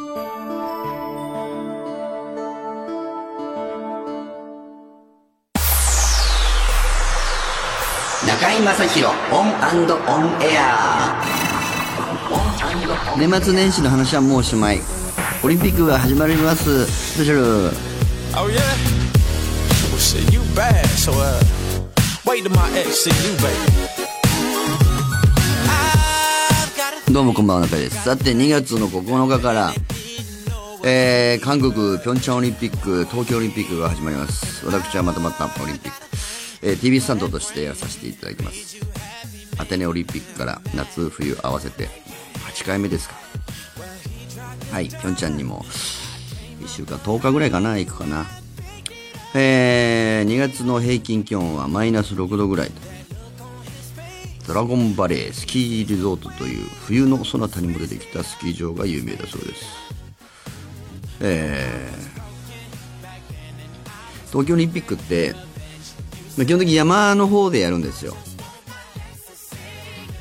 中居正広 ON & ON AIR。年末年始の話はもうおしまい。オリンピックが始まります。スペシャル。Oh yeah? Well shit, you bad, so uh wait till my ex see you, baby. どうもこんばんは中井です。さて2月の9日からえー、韓国ピョンチャンオリンピック東京オリンピックが始まります。私はまたまたオリンピック、えー、TV スタンドとしてやらさせていただきます。アテネオリンピックから夏冬合わせて8回目ですか。はいピョンチャンにも1週間10日ぐらいかな行くかな。えー、2月の平均気温はマイナス6度ぐらいドラゴンバレースキーリゾートという冬のそなたにも出てきたスキー場が有名だそうです。えー、東京オリンピックって基本的に山の方でやるんですよ。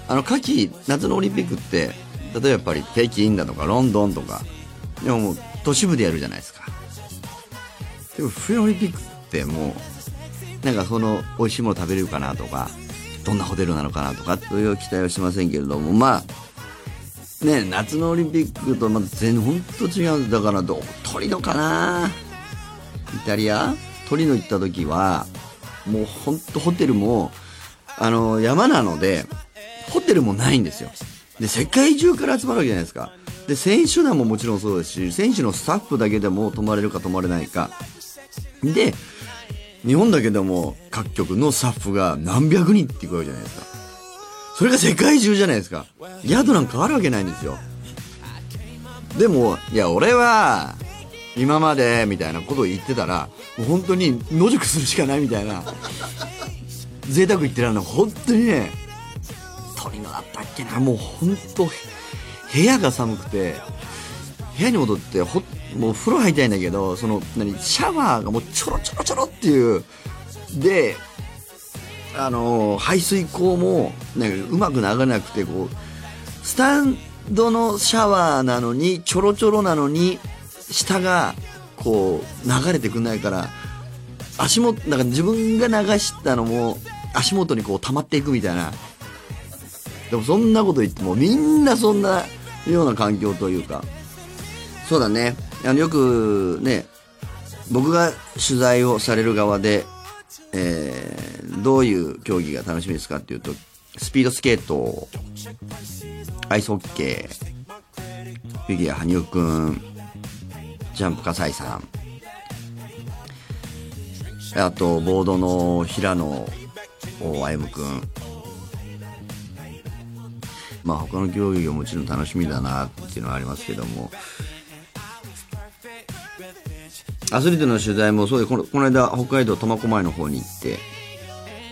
あの夏季夏のオリンピックって例えばやっぱり北京だとかロンドンとかでももう都市部でやるじゃないですか。でも冬のオリンピックってもうなんかその美味しいもの食べれるかなとかどんなホテルなのかなとかという期待はしませんけれどもまあね夏のオリンピックとまた全然本当違うんだからどトリノかな？イタリア？トリノ行った時はもう本当ホテルもあの山なのでホテルもないんですよ。で世界中から集まるわけじゃないですか。で選手団ももちろんそうですし選手のスタッフだけでも泊まれるか泊まれないか。で日本だけでも各局のスタッフが何百人っていくわけじゃないですか。それが世界中じゃないですか。宿なんかあるわけないんですよ。でもいや俺は今までみたいなことを言ってたらもう本当に野宿するしかないみたいな贅沢言ってるの本当にね鳥のだったっけな。もう本当部屋が寒くて部屋に戻ってほもう風呂入りたいんだけどその何シャワーがもうちょろちょろちょろっていうであの排水口もなんかうまく流れなくてこうスタンドのシャワーなのにちょろちょろなのに下がこう流れてくんないから足元なんか自分が流したのも足元にこう溜まっていくみたいな。でもそんなこと言ってもみんなそんなような環境というか。そうだね。あのよくね僕が取材をされる側で、えー、どういう競技が楽しみですかっていうとスピードスケートアイスホッケーフィギュア羽生くんジャンプ葛西さん。あとボードの平野歩夢くん。まあ他の競技はもちろん楽しみだなっていうのはありますけども。アスリートの取材もそうでこのこの間北海道苫小牧の方に行って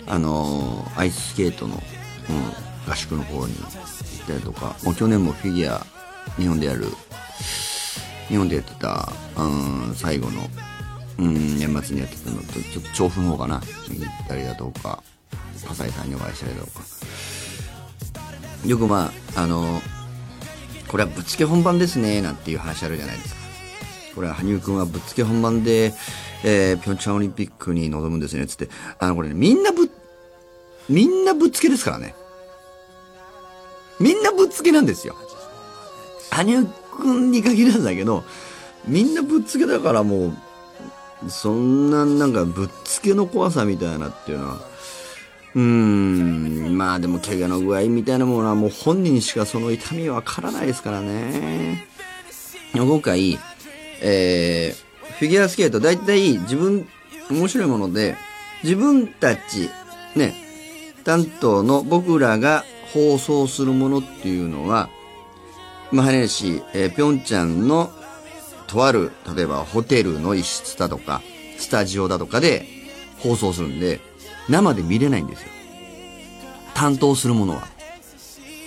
あのー、アイススケートの、うん、合宿の方に行ったりとか。もう去年もフィギュア日本でやる日本でやってた、うん、最後の、うん、年末にやってたのとちょっと調布の方かな。行ったりだとか。葛西さんにお会いしたりだとか。よくまああのーこれはぶっつけ本番ですねなんていう話あるじゃないですか。これは羽生くんはぶっつけ本番で、えー、ピョンチャンオリンピックに臨むんですねつって。あのこれ、ね、みんなぶっみんなぶっつけですからねみんなぶっつけなんですよ羽生くんに限らずだけどみんなぶっつけだからもうそんななんかぶっつけの怖さみたいなっていうのはうーん、まあでも怪我の具合みたいなものはもう本人しかその痛みわからないですからね。今回、えー、フィギュアスケート大体自分、面白いもので、自分たち、ね、担当の僕らが放送するものっていうのは、まあ、はねし、えー、ぴょんちゃんのとある、例えばホテルの一室だとか、スタジオだとかで放送するんで、生で見れないんですよ。担当するものは。だか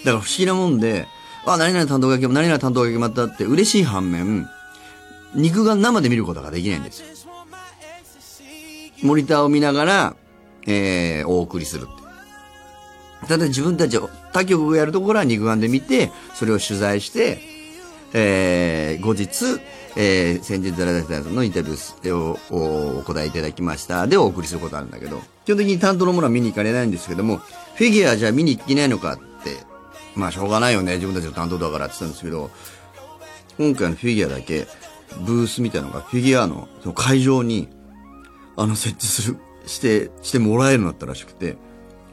ら不思議なもんで、あ、何々担当が決まった、何々担当が決まったって嬉しい反面、肉眼生で見ることができないんですよ。モニターを見ながら、えー、お送りするって。ただ自分たちを、他局がやるところは肉眼で見て、それを取材して、えー後日、えー先日ザラダさんのインタビューをおお答えいただきました。でお送りすることあるんだけど基本的に担当のものは見に行かれないんですけどもフィギュアじゃ見に行けないのかってまあしょうがないよね。自分たちの担当だからって言ったんですけど今回のフィギュアだけブースみたいなのがフィギュアのその会場にあの設置するしてしてもらえるようになったらしくて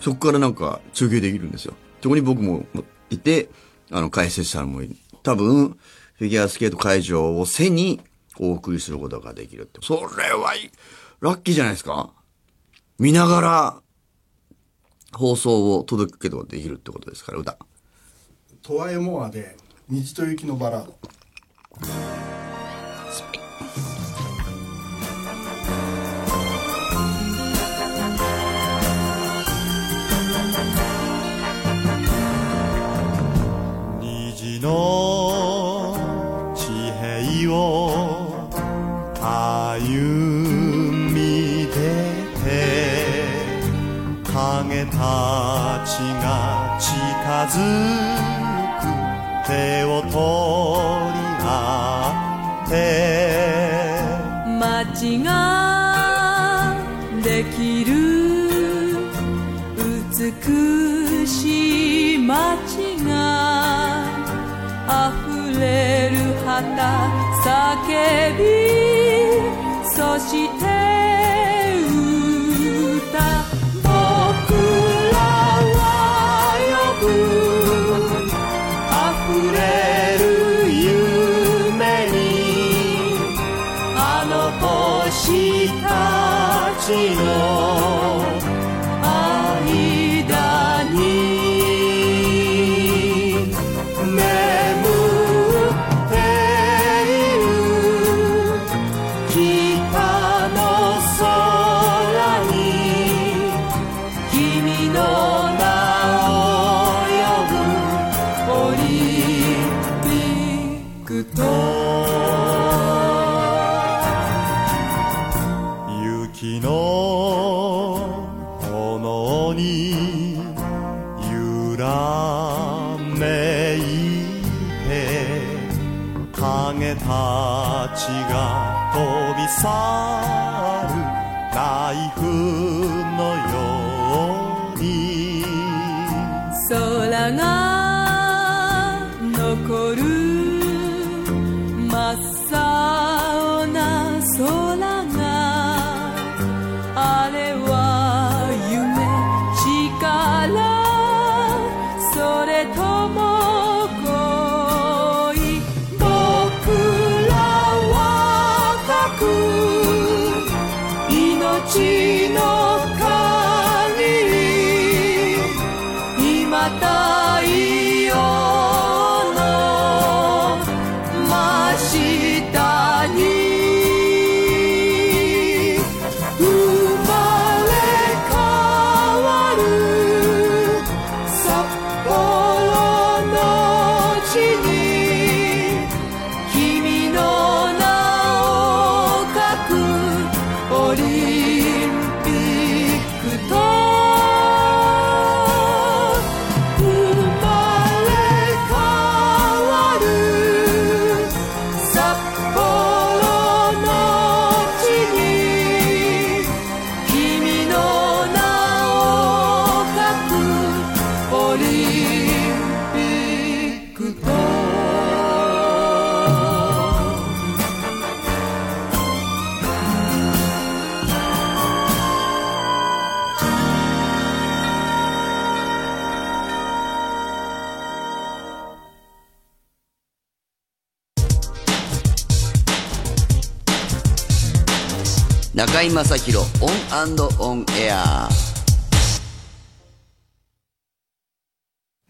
そこからなんか中継できるんですよ。そこに僕もいてあの解説者もいる。多分フィギュアスケート会場を背にお送りすることができるって。それはラッキーじゃないですか。見ながら放送を届くけどできるってことですから歌。トワエモアで虹と雪のバラード。の地平を歩み出て影たちが近づく手を取り合って。街が叫びそして中居正広 ON & ON AIR。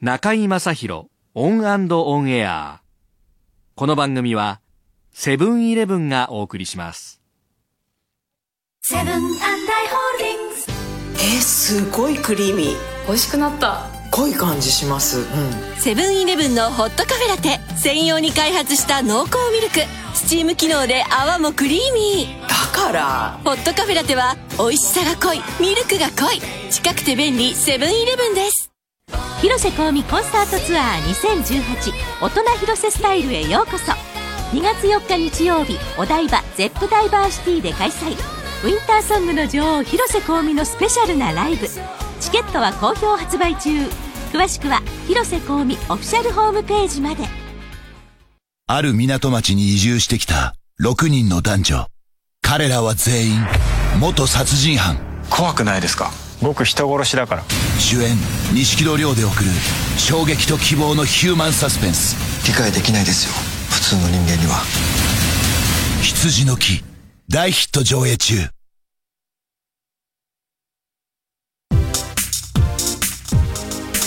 中居正広 ON & ON AIR。この番組はセブンイレブンがお送りします。セブンアイ・ホールディングス。えー、すごいクリーミー。美味しくなった。濃い感じします。うん。セブンイレブンのホットカフェラテ専用に開発した濃厚ミルク。スチーム機能で泡もクリーミー。だから。ホットカフェラテは美味しさが濃いミルクが濃い近くて便利セブンイレブンです。広瀬香美コンサートツアー2018大人広瀬スタイルへようこそ。2月4日日曜日お台場ゼップダイバーシティで開催。ウィンターソングの女王広瀬香美のスペシャルなライブ。チケットは好評発売中。詳しくは広瀬香美オフィシャルホームページまで。ある港町に移住してきた6人の男女。彼らは全員、元殺人犯。怖くないですか？僕人殺しだから主演、錦戸亮で送る、衝撃と希望のヒューマンサスペンス。理解できないですよ普通の人間には羊の木、大ヒット上映中。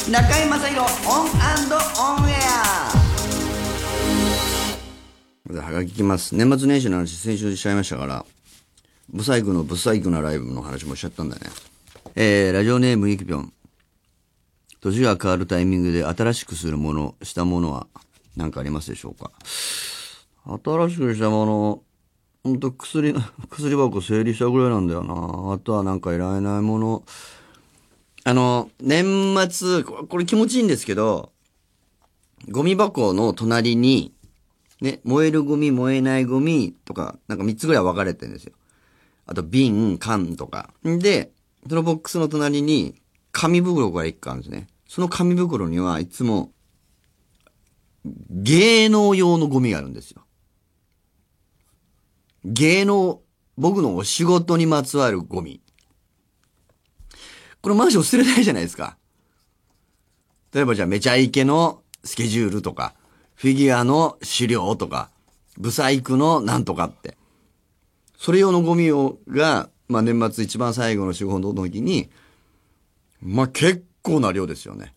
中居正広 ON & ON AIR はがきいきます。年末年始の話先週しちゃいましたからブサイクのブサイクなライブの話もしちゃったんだね。えー、ラジオネームイキピョン。年が変わるタイミングで新しくするものしたものは何かありますでしょうか？新しくしたものほんと薬薬箱整理したぐらいなんだよな。あとはなんかいられないもの。あの、年末、これ気持ちいいんですけど、ゴミ箱の隣に、ね、燃えるゴミ、燃えないゴミとか、なんか3つぐらい分かれてるんですよ。あと、瓶、缶とか。んで、そのボックスの隣に、紙袋が1個あるんですね。その紙袋にはいつも、芸能用のゴミがあるんですよ。芸能、僕のお仕事にまつわるゴミ。これマジを捨てれないじゃないですか。例えばじゃあめちゃイケのスケジュールとか、フィギュアの資料とか、ブサイクのなんとかって。それ用のゴミを、が、まあ年末一番最後の仕事の時に、まあ結構な量ですよね。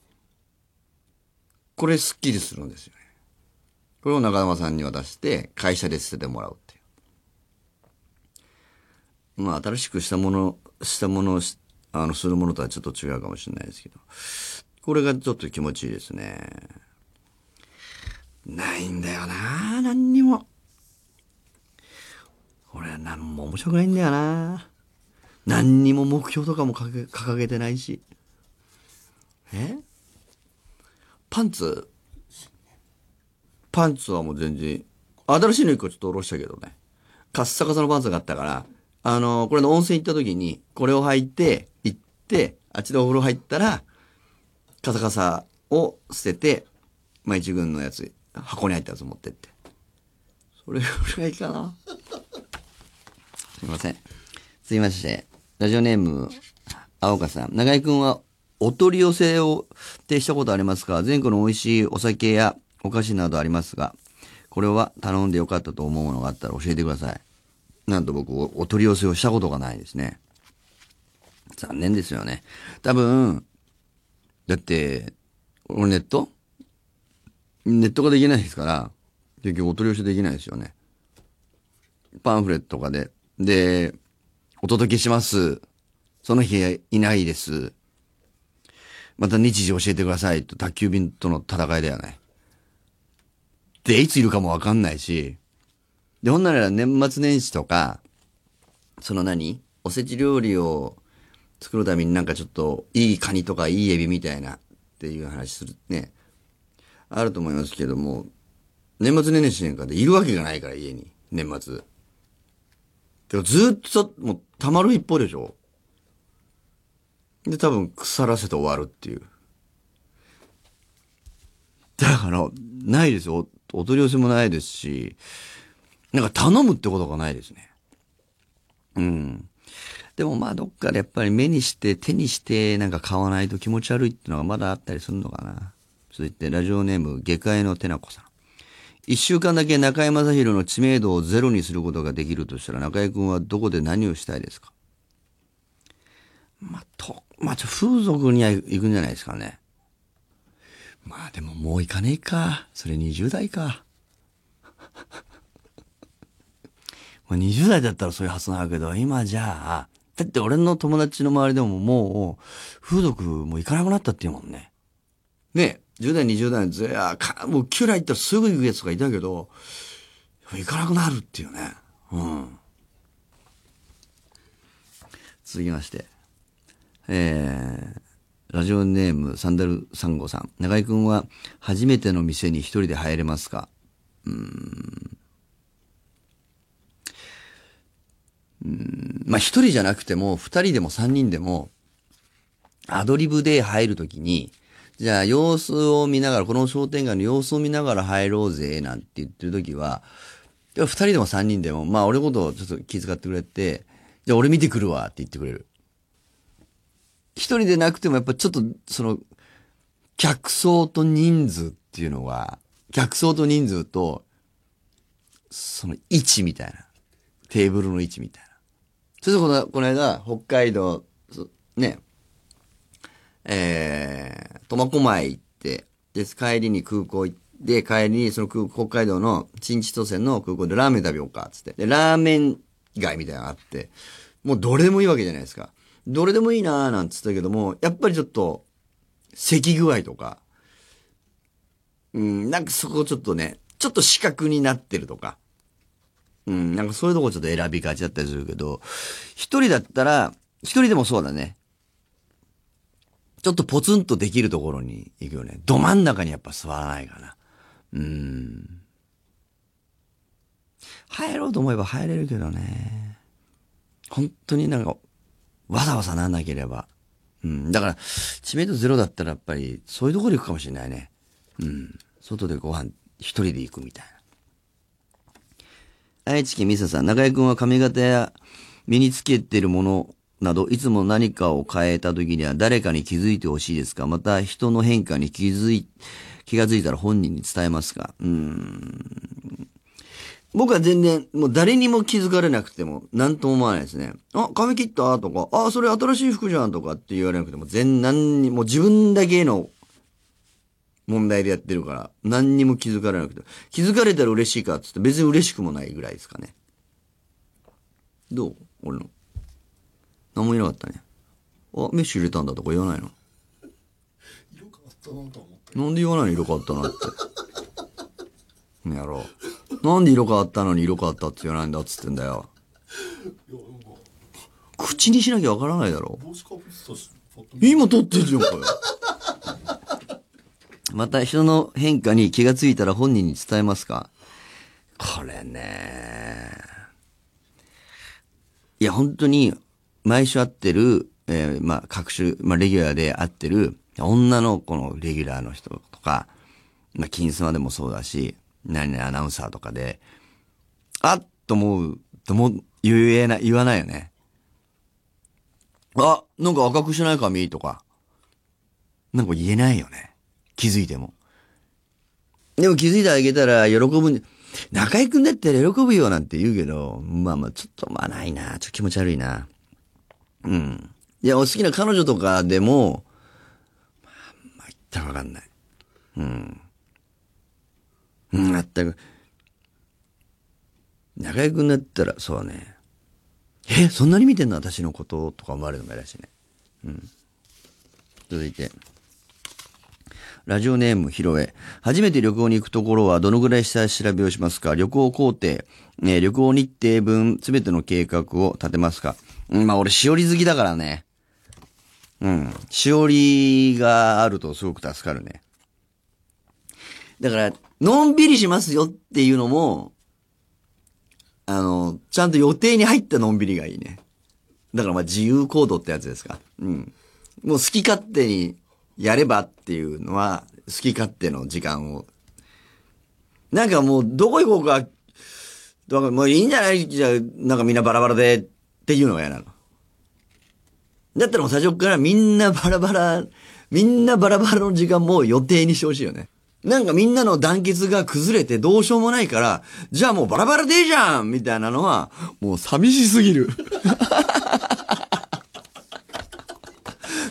これスッキリするんですよね。これを中山さんに渡して、会社で捨ててもらうっていう。まあ新しくしたもの、したものをあの、するものとはちょっと違うかもしれないですけど。これがちょっと気持ちいいですね。ないんだよな何にも。俺は何も面白くないんだよな何にも目標とかも掲げてないし。え？パンツ？パンツはもう全然、新しいの一個ちょっと下ろしたけどね。カッサカサのパンツがあったから、あの、これの温泉行った時に、これを履いて、行って、あっちでお風呂入ったら、カサカサを捨てて、まあ、一軍のやつ、箱に入ったやつ持ってって。それぐらいかな。すいません。すいません。ラジオネーム、青岡さん。中井くんは、お取り寄せをってしたことありますか？全国の美味しいお酒やお菓子などありますが、これは頼んでよかったと思うものがあったら教えてください。なんと僕、お取り寄せをしたことがないですね。残念ですよね。多分、だって、俺ネット？ネットができないですから、結局お取り寄せできないですよね。パンフレットとかで。で、お届けします。その日いないです。また日時教えてくださいと宅急便との戦いだよね。で、いついるかもわかんないし、で、ほんなら年末年始とか、その何？おせち料理を作るためになんかちょっといいカニとかいいエビみたいなっていう話するね。あると思いますけども、年末年始なんかでいるわけがないから家に、年末。でもずっと、もう溜まる一方でしょで、多分腐らせて終わるっていう。だから、ないですよ。おお取り寄せもないですし、なんか頼むってことがないですね。うん。でもまあどっかでやっぱり目にして手にしてなんか買わないと気持ち悪いっていうのがまだあったりするのかな。続いてラジオネーム下界のてなこさん。一週間だけ中居正広の知名度をゼロにすることができるとしたら中居君はどこで何をしたいですか？まあ、と、まあ、ちょ風俗には行くんじゃないですかね。まあでももう行かねえか。それ20代か。まあ20代だったらそういう発想なんだけど、今じゃあ、だって俺の友達の周りでももう、風俗も行かなくなったっていうもんね。ね10代、20代ずやか、もうキュラ行ったらすぐ行くやつとかいたけど、行かなくなるっていうね。うん。続きまして。えー、ラジオネームサンダルサンゴさん。中井くんは初めての店に一人で入れますか？うん。うん。まあ、一人じゃなくても、二人でも三人でも、アドリブで入るときに、じゃあ様子を見ながら、この商店街の様子を見ながら入ろうぜ、なんて言ってるときは、二人でも三人でも、まあ俺のことをちょっと気遣ってくれて、じゃあ俺見てくるわって言ってくれる。一人でなくてもやっぱちょっと、その、客層と人数っていうのは、客層と人数と、その位置みたいな。テーブルの位置みたいな。それでこの、この間、北海道、ね、えー、苫小牧行って、で、帰りに空港行って、帰りにその空北海道の新千歳の空港でラーメン食べようか、つって。で、ラーメン街みたいなのがあって、もうどれでもいいわけじゃないですか。どれでもいいなーなんつったけども、やっぱりちょっと、咳具合とか、うん、なんかそこちょっとね、ちょっと四角になってるとか、うん、なんかそういうとこちょっと選びがちだったりするけど、一人だったら、一人でもそうだね。ちょっとポツンとできるところに行くよね。ど真ん中にやっぱ座らないかな。うん。入ろうと思えば入れるけどね。本当になんか、わざわざなんなければ。うん。だから、知名度ゼロだったらやっぱり、そういうところ行くかもしれないね。うん。外でご飯一人で行くみたいな。愛知県ミサさん、中井くんは髪型や身につけてるものなど、いつも何かを変えた時には誰かに気づいてほしいですか？また人の変化に気づい、気がついたら本人に伝えますか？うん。僕は全然、もう誰にも気づかれなくても、何とも思わないですね。あ、髪切った？とか、あ、それ新しい服じゃんとかって言われなくても、全何にも自分だけの問題でやってるから、何にも気づかれなくて。気づかれたら嬉しいかって言って別に嬉しくもないぐらいですかね。どう？俺の。何も言えなかったね。あ、メッシュ入れたんだとか言わないの？なんで言わないの色変わったなって。ねやろう。なんで色変わったのに色変わったって言わないんだっつってんだよ。口にしなきゃわからないだろ。今撮ってるじゃんかよ。また人の変化に気がついたら本人に伝えますか？これね。いや、本当に、毎週会ってる、えーまあ、各種、まあ、レギュラーで会ってる、女の子のレギュラーの人とか、まあ、金スマでもそうだし、何々アナウンサーとかで、あっと思う、とも、言えない、言わないよね。あ、なんか赤くしない髪とか。なんか言えないよね。気づいても。でも気づいてあげたら喜ぶん中井くんだったら喜ぶよなんて言うけど、まあまあちょっとまあないな。ちょっと気持ち悪いな。うん。いや、お好きな彼女とかでも、まあ、まあ、言ったらわかんない。うん。うん、まったく。中井くんだったら、そうね。え、そんなに見てんの？私のこととか思われるのも嫌だしね。うん。続いて。ラジオネーム、ひろえ。初めて旅行に行くところはどのぐらい下調べをしますか？旅行工程、えー旅行日程分、すべての計画を立てますか、まあ俺、しおり好きだからね。うん。しおりがあるとすごく助かるね。だから、のんびりしますよっていうのも、あの、ちゃんと予定に入ったのんびりがいいね。だからまあ自由行動ってやつですか。うん。もう好き勝手にやればっていうのは、好き勝手の時間を。なんかもう、どこ行こうか、だからもういいんじゃない？じゃあ、なんかみんなバラバラでっていうのが嫌なの。だったらもう最初からみんなバラバラ、みんなバラバラの時間も予定にしてほしいよね。なんかみんなの団結が崩れてどうしようもないから、じゃあもうバラバラでいいじゃんみたいなのは、もう寂しすぎる。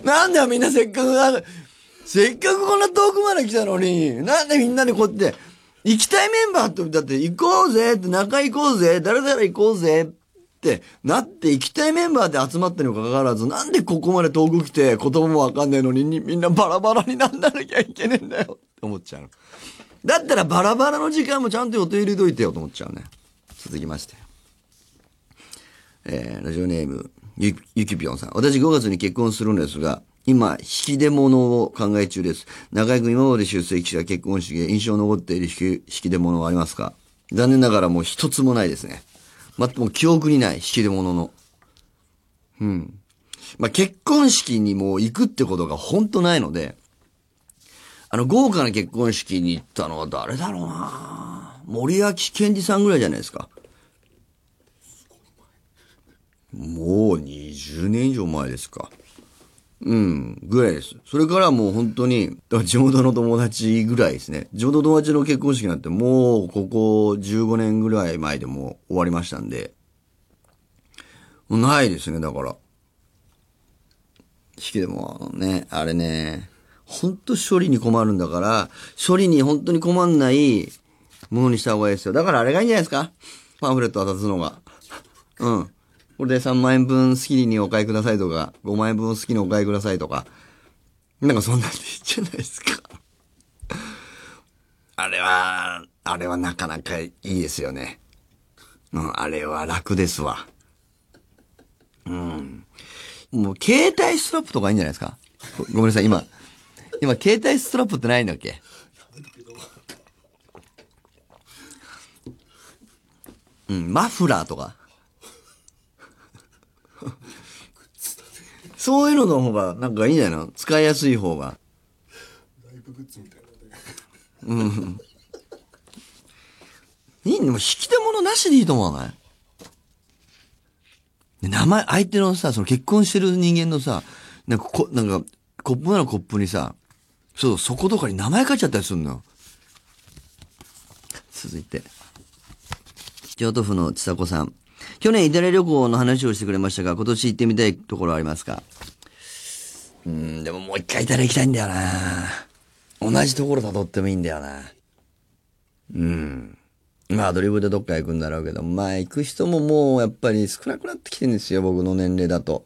なんだみんなせっかくな、せっかくこんな遠くまで来たのに、なんでみんなでこうやって、行きたいメンバーと、だって行こうぜって仲行こうぜ、誰々行こうぜってなって行きたいメンバーで集まったにもかかわらず、なんでここまで遠く来て言葉もわかんないのにみんなバラバラになんなきゃいけねえんだよって思っちゃう。だったらバラバラの時間もちゃんと予定入れといてよと思っちゃうね。続きまして。えー、ラジオネーム、ゆ、ゆきぴょんさん。私5月に結婚するんですが、今、引き出物を考え中です。中井君、今まで出席した結婚式で印象残っている引き引き出物はありますか？残念ながらもう一つもないですね。ま、もう記憶にない、引き出物の。うん。まあ、結婚式にも行くってことが本当ないので、あの、豪華な結婚式に行ったのは誰だろうな森脇健児さんぐらいじゃないですか。もう20年以上前ですか。うん、ぐらいです。それからもう本当に、だから地元の友達ぐらいですね。地元友達の結婚式なんてもうここ15年ぐらい前でも終わりましたんで。もうないですね、だから。式でもね、あれね、本当処理に困るんだから、処理に本当に困んないものにした方がいいですよ。だからあれがいいんじゃないですか？パンフレット渡すのが。うん。これで3万円分好きにお買いくださいとか、5万円分好きにお買いくださいとか。なんかそんなんでいいじゃないですか。あれは、あれはなかなかいいですよね。うん、あれは楽ですわ。うん。もう携帯ストラップとかいいんじゃないですか？ごごめんなさい、今。今、携帯ストラップってないんだっけ？うん、マフラーとか。そういうのの方が、なんかいいんじゃないの？使いやすい方が。ライブグッズみたいなね。うん。いいね。も引き出物なしでいいと思わない？名前、相手のさ、その結婚してる人間のさ、なんかこ、なんか、コップならコップにさ、そう、そことかに名前書いちゃったりするのよ。続いて。京都府のちさ子さん。去年イタリア旅行の話をしてくれましたが、今年行ってみたいところありますか？うん、でももう一回イタリア行きたいんだよな同じところ辿ってもいいんだよな。うん。まあ、アドリブでどっか行くんだろうけど、まあ、行く人ももうやっぱり少なくなってきてるんですよ、僕の年齢だと。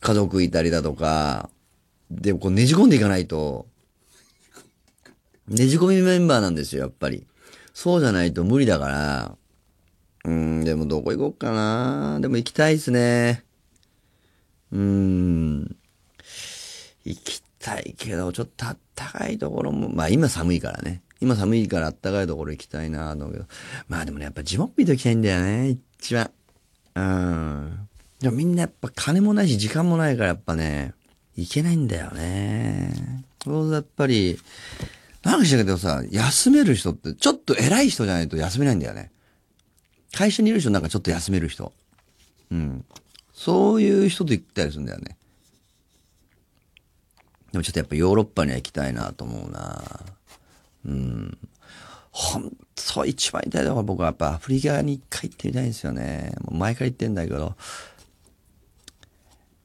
家族いたりだとか。で、こうねじ込んでいかないと、ねじ込みメンバーなんですよ、やっぱり。そうじゃないと無理だから。うん、でもどこ行こうかな。でも行きたいですね。うん。行きたいけど、ちょっとあったかいところも、まあ今寒いからね。今寒いからあったかいところ行きたいなと思うけど。まあでもね、やっぱジモッピーと行きたいんだよね、一番。うん。でもみんなやっぱ金もないし時間もないからやっぱね、行けないんだよね。そうやっぱり、なんか知らんけどさ、休める人ってちょっと偉い人じゃないと休めないんだよね。会社にいる人なんかちょっと休める人。うん。そういう人と行ったりするんだよね。でもちょっとやっぱヨーロッパには行きたいなと思うなうん。本当一番行きたいのは僕はやっぱアフリカに一回行ってみたいんですよね。もう前から言ってんだけど。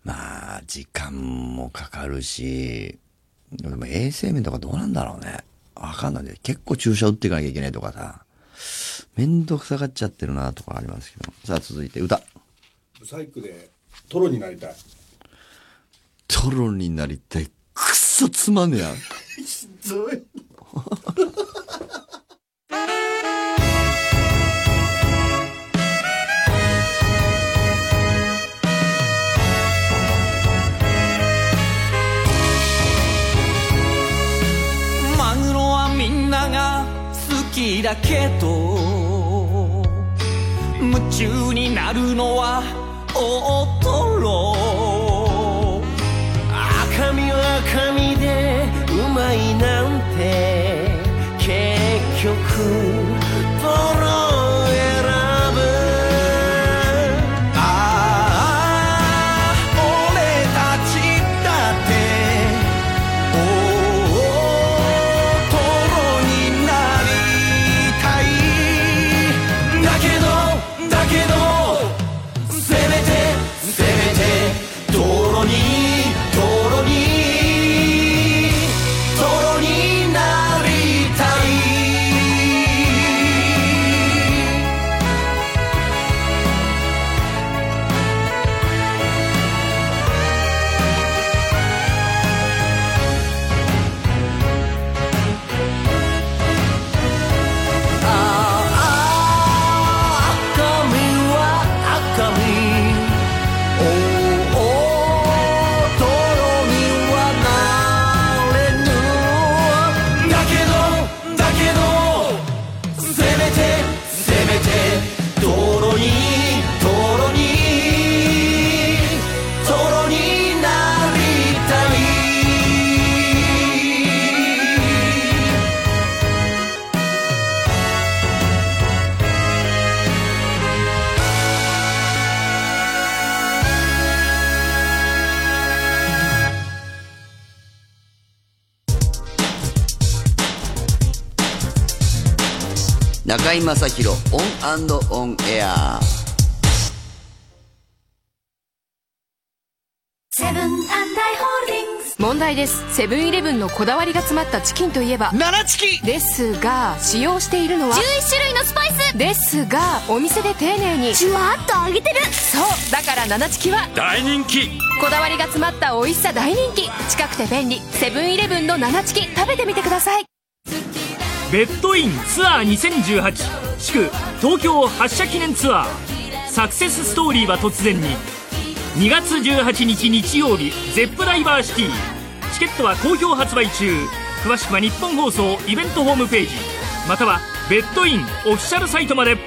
まあ、時間もかかるし、でも衛生面とかどうなんだろうね。わかんないね。結構注射打っていかなきゃいけないとかさ。めんどくさがっちゃってるなとかありますけど。さあ続いて歌。ブサイクでトロになりたい。トロになりたい。くっそつまんねえや。ひどい。マグロはみんなが好きだけど夢中になるのは大トロ赤身は赤身でうまいなんて結局。中居正広 ON & ON AIRセブンアイ・ホールディングス問題です。セブンイレブンのこだわりが詰まったチキンといえば7チキ。ですが使用しているのは11種類のスパイス。ですがお店で丁寧に。ジュワッと揚げてる。そうだから7チキは大人気。こだわりが詰まった美味しさ大人気。近くて便利。セブンイレブンの7チキ食べてみてくださいベッドインツアー2018祝東京発車記念ツアー。サクセスストーリーは突然に。2月18日日曜日ゼップダイバーシティ。チケットは好評発売中。詳しくは日本放送イベントホームページ。またはベッドインオフィシャルサイトまで。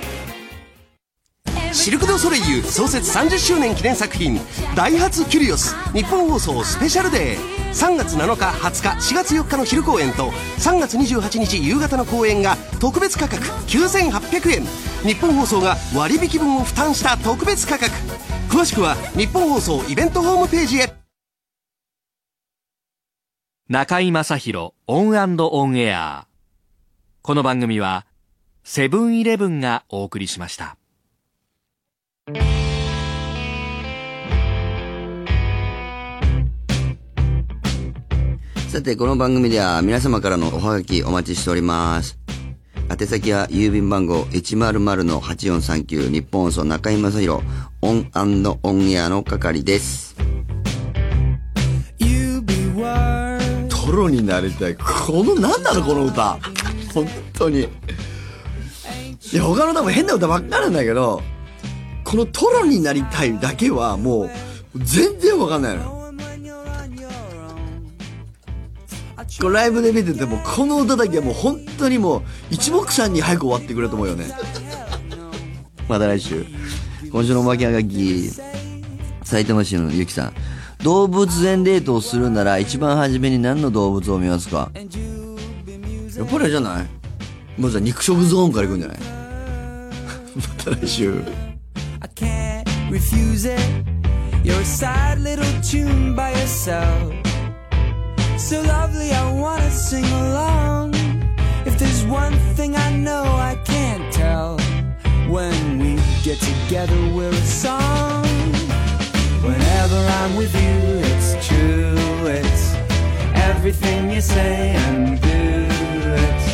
シルク・ド・ソレイユ創設30周年記念作品「ダイハツ・キュリオス」日本放送スペシャルデー。3月7日20日4月4日の昼公演と3月28日夕方の公演が特別価格9800円。ニッポン放送が割引分を負担した特別価格。詳しくはニッポン放送イベントホームページへ。中居正広 ON & ON AIR。この番組はセブンイレブンがお送りしました。さて、この番組では皆様からのおはがきお待ちしております。宛先は郵便番号100-8439ニッポン放送中居正広 ON & ON AIR の係です。トロになりたい。この、なんなのこの歌。本当に。いや、他の歌も変な歌ばっかなんだけど、このトロになりたいだけはもう、全然わかんないのよ。こライブで見てても、この歌だけはもう本当にもう、一目散に早く終わってくれと思うよね。また来週。今週のおまけはがき、埼玉市のゆきさん。動物園デートをするなら一番初めに何の動物を見ますか？やっぱりじゃない？もうじゃあ肉食ゾーンから行くんじゃない？また来週。Refuse it. You're a sad little tune by yourself. So lovely, I wanna sing along. If there's one thing I know I can't tell, when we get together, we're a song. Whenever I'm with you, it's true. It's everything you say and do. It's